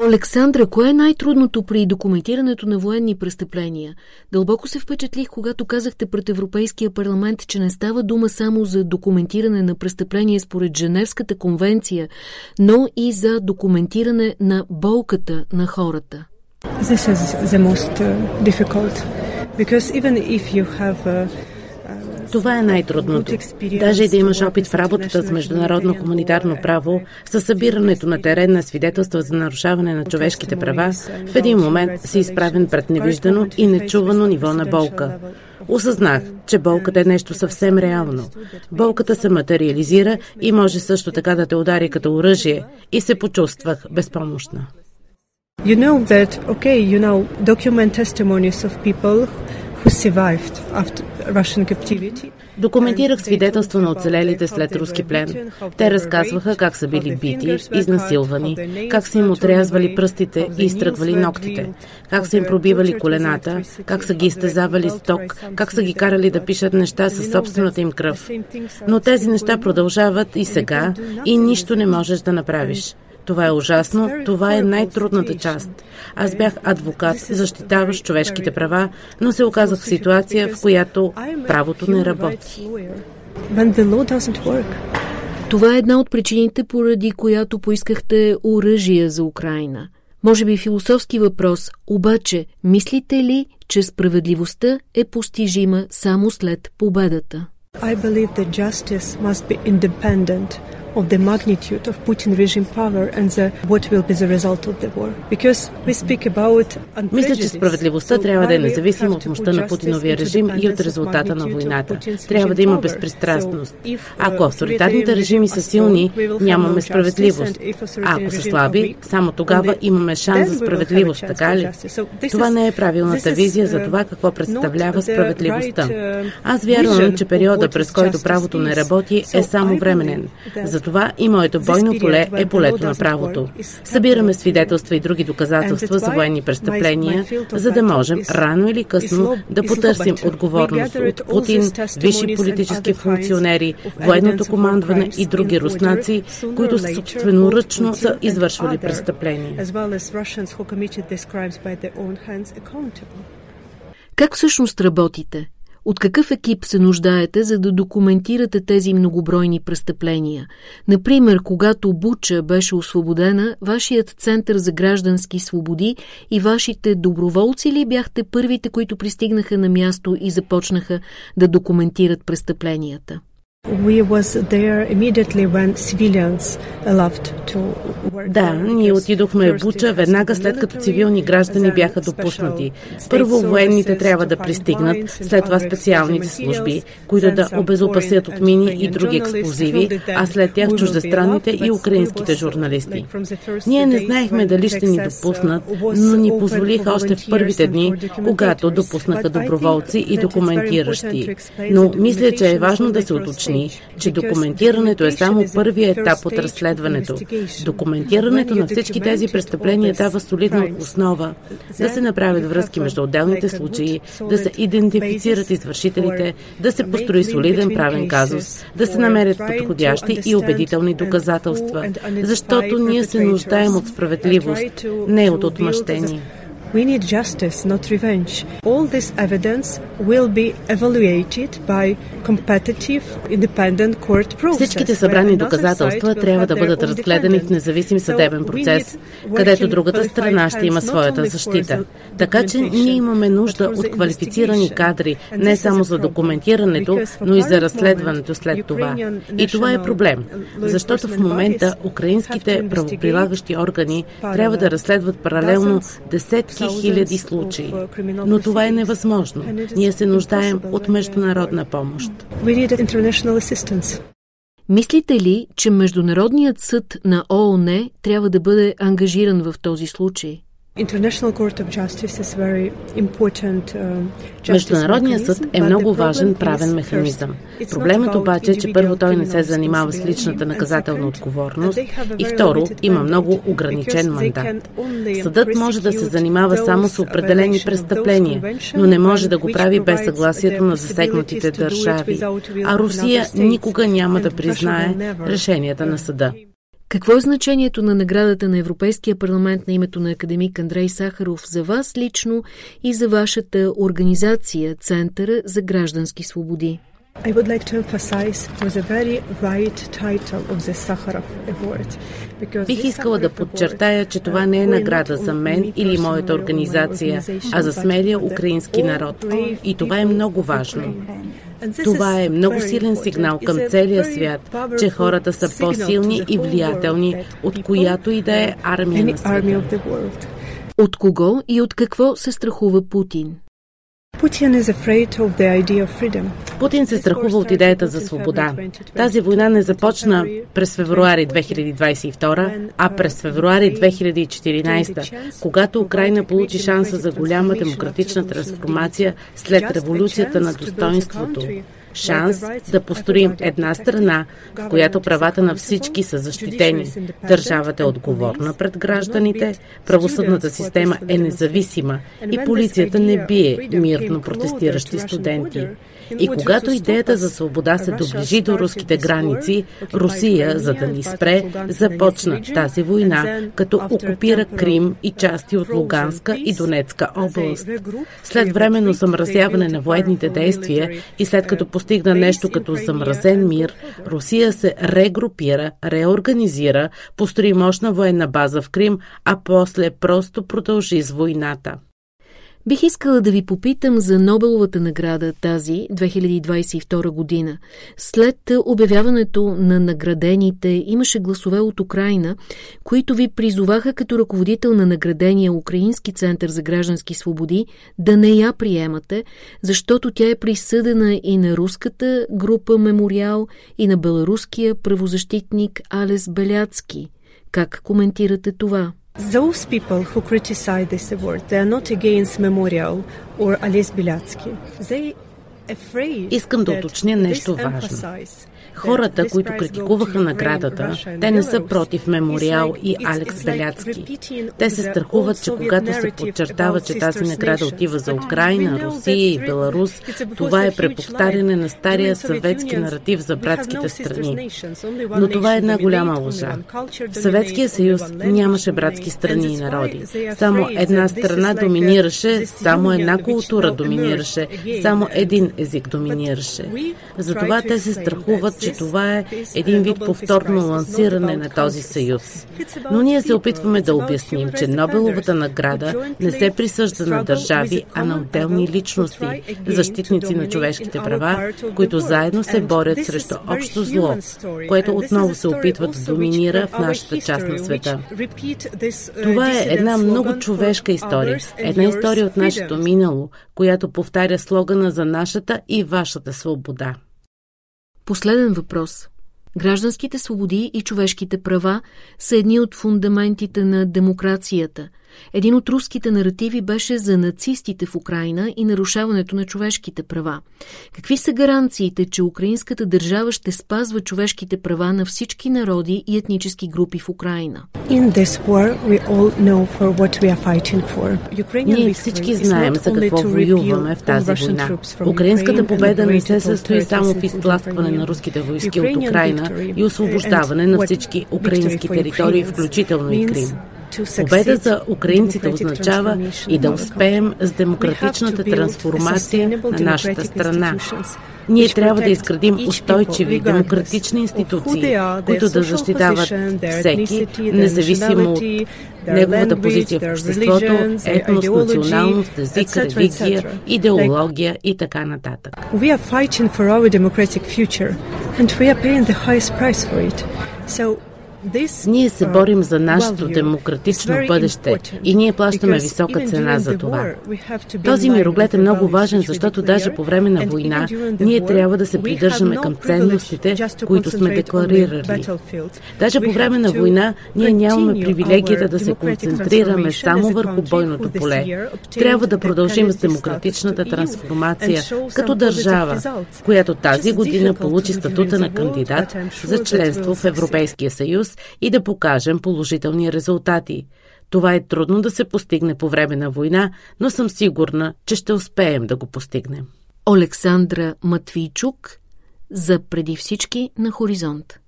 Александра, кое е най-трудното при документирането на военни престъпления? Дълбоко се впечатлих, когато казахте пред Европейския парламент, че не става дума само за документиране на престъпления според Женевската конвенция, но и за документиране на болката на хората. This is the most difficult because even if you have uh, това е най-трудното. Даже и да имаш опит в работата с международно хуманитарно право, със събирането на терен на свидетелства за нарушаване на човешките права, в един момент си изправен пред невиждано и нечувано ниво на болка. Осъзнах, че болката е нещо съвсем реално. Болката се материализира и може също така да те удари като оръжие и се почувствах безпомощна. You know that, okay, you know, document testimonies of people Документирах свидетелства на оцелелите след руски плен. Те разказваха как са били бити, изнасилвани, как са им отрязвали пръстите и изтръгвали ногтите, как са им пробивали колената, как са ги изтезавали с ток, как са ги карали да пишат неща със собствената им кръв. Но тези неща продължават и сега и нищо не можеш да направиш. Това е ужасно, това е най-трудната част. Аз бях адвокат, защитаващ човешките права, но се оказах в ситуация, в която правото не работи. Това е една от причините, поради която поискахте оръжие за Украина. Може би философски въпрос, обаче мислите ли, че справедливостта е постижима само след победата? I believe that justice must be independent of the magnitude of Putin regime power and the, what will be the result of the war. Because we speak about Мисля, че справедливостта трябва да е независима от мощта на Путиновия режим и от резултата на войната. Трябва да има безпристрастност. Ако авторитарните режими са силни, нямаме справедливост. А ако са слаби, само тогава имаме шанс за справедливост, така ли? Това не е правилната визия за това какво представлява справедливостта. Аз вярвам, че периода, през който правото не работи, е само временен. Затова и моето бойно поле е полето на правото. Събираме свидетелства и други доказателства за военни престъпления, за да можем рано или късно да потърсим отговорност от Путин, висши политически функционери, военното командване и други руснаци, които собственоръчно са извършвали престъпления. Как всъщност работите? От какъв екип се нуждаете, за да документирате тези многобройни престъпления? Например, когато Буча беше освободена, вашият Център за граждански свободи и вашите доброволци ли бяхте първите, които пристигнаха на място и започнаха да документират престъпленията? Да, ние отидохме в Буча веднага след като цивилни граждани бяха допуснати. Първо военните трябва да пристигнат, след това специалните служби, които да обезопасят от мини и други експлозиви, а след тях чуждестранните и украинските журналисти. Ние не знаехме дали ще ни допуснат, но ни позволиха още в първите дни, когато допуснаха доброволци и документиращи. Но мисля, че е важно да се уточни, уточни, че документирането е само първият етап от разследването. Документирането на всички тези престъпления дава солидна основа да се направят връзки между отделните случаи, да се идентифицират извършителите, да се построи солиден правен казус, да се намерят подходящи и убедителни доказателства, защото ние се нуждаем от справедливост, не от отмъщение. We need justice, not revenge. All this evidence will be evaluated by competitive, independent court process. Всичките събрани доказателства трябва да бъдат разгледани в независим съдебен процес, където другата страна ще има своята защита. Така че ние имаме нужда от квалифицирани кадри не само за документирането, но и за разследването след това. И това е проблем, защото в момента украинските правоприлагащи органи трябва да разследват паралелно десетки десетки хиляди случаи. Но това е невъзможно. Ние се нуждаем от международна помощ. Мислите ли, че Международният съд на ООН трябва да бъде ангажиран в този случай? Международният съд е много важен правен механизъм. Проблемът обаче е, че първо той не се занимава с личната наказателна отговорност и второ има много ограничен мандат. Съдът може да се занимава само с определени престъпления, но не може да го прави без съгласието на засегнатите държави, а Русия никога няма да признае решенията на съда. Какво е значението на наградата на Европейския парламент на името на академик Андрей Сахаров за вас лично и за вашата организация Центъра за граждански свободи? I would like to emphasize for the very right title of the Sakharov Award. Бих искала да подчертая, че това не е награда за мен или моята организация, а за смелия украински народ. И това е много важно. Това е много силен сигнал към целия свят, че хората са по-силни и влиятелни от която и да е армия на света. От кого и от какво се страхува Путин? Путин се страхува от идеята за свобода. Тази война не започна през февруари 2022, а през февруари 2014, когато Украина получи шанса за голяма демократична трансформация след революцията на достоинството шанс да построим една страна, в която правата на всички са защитени. Държавата е отговорна пред гражданите, правосъдната система е независима и полицията не бие мирно протестиращи студенти. И когато идеята за свобода се доближи до руските граници, Русия, за да ни спре, започна тази война, като окупира Крим и части от Луганска и Донецка област. След временно замразяване на военните действия и след като постигна нещо като замразен мир, Русия се регрупира, реорганизира, построи мощна военна база в Крим, а после просто продължи с войната. Бих искала да ви попитам за Нобеловата награда тази 2022 година. След обявяването на наградените имаше гласове от Украина, които ви призоваха като ръководител на наградения Украински център за граждански свободи да не я приемате, защото тя е присъдена и на руската група Мемориал и на беларуския правозащитник Алес Беляцки. Как коментирате това? Those people who criticize this award, they are not against Memorial or Ales Bilatsky. They Искам да уточня нещо важно. Хората, които критикуваха наградата, те не са против Мемориал и Алекс Беляцки. Те се страхуват, че когато се подчертава, че тази награда отива за Украина, Русия и Беларус, това е преповтаряне на стария съветски наратив за братските страни. Но това е една голяма лъжа. В Съветския съюз нямаше братски страни и народи. Само една страна доминираше, само една култура доминираше, само един език доминираше. Затова те се страхуват, че това е един вид повторно лансиране на този съюз. Но ние се опитваме да обясним, че Нобеловата награда не се присъжда на държави, а на отделни личности, защитници на човешките права, които заедно се борят срещу общо зло, което отново се опитва да доминира в нашата част на света. Това е една много човешка история, една история от нашето минало, която повтаря слогана за нашата и вашата свобода. Последен въпрос. Гражданските свободи и човешките права са едни от фундаментите на демокрацията – един от руските наративи беше за нацистите в Украина и нарушаването на човешките права. Какви са гаранциите, че украинската държава ще спазва човешките права на всички народи и етнически групи в Украина? Ние всички знаем за какво воюваме в тази война. Украинската победа не се състои само в изтласкване на руските войски от Украина и освобождаване на всички украински територии, включително и Крим. Победа за украинците означава и да успеем с демократичната трансформация на нашата страна. Ние трябва да изградим устойчиви демократични институции, които да защитават всеки, независимо от неговата позиция в обществото, етнос, националност, език, религия, идеология и така нататък. We are fighting for our democratic future and we are paying the highest price for it. So ние се борим за нашето демократично бъдеще и ние плащаме висока цена за това. Този мироглед е много важен, защото даже по време на война ние трябва да се придържаме към ценностите, които сме декларирали. Даже по време на война ние нямаме привилегията да се концентрираме само върху бойното поле. Трябва да продължим с демократичната трансформация като държава, която тази година получи статута на кандидат за членство в Европейския съюз съюз и да покажем положителни резултати. Това е трудно да се постигне по време на война, но съм сигурна, че ще успеем да го постигнем. Олександра Матвийчук за преди всички на Хоризонт.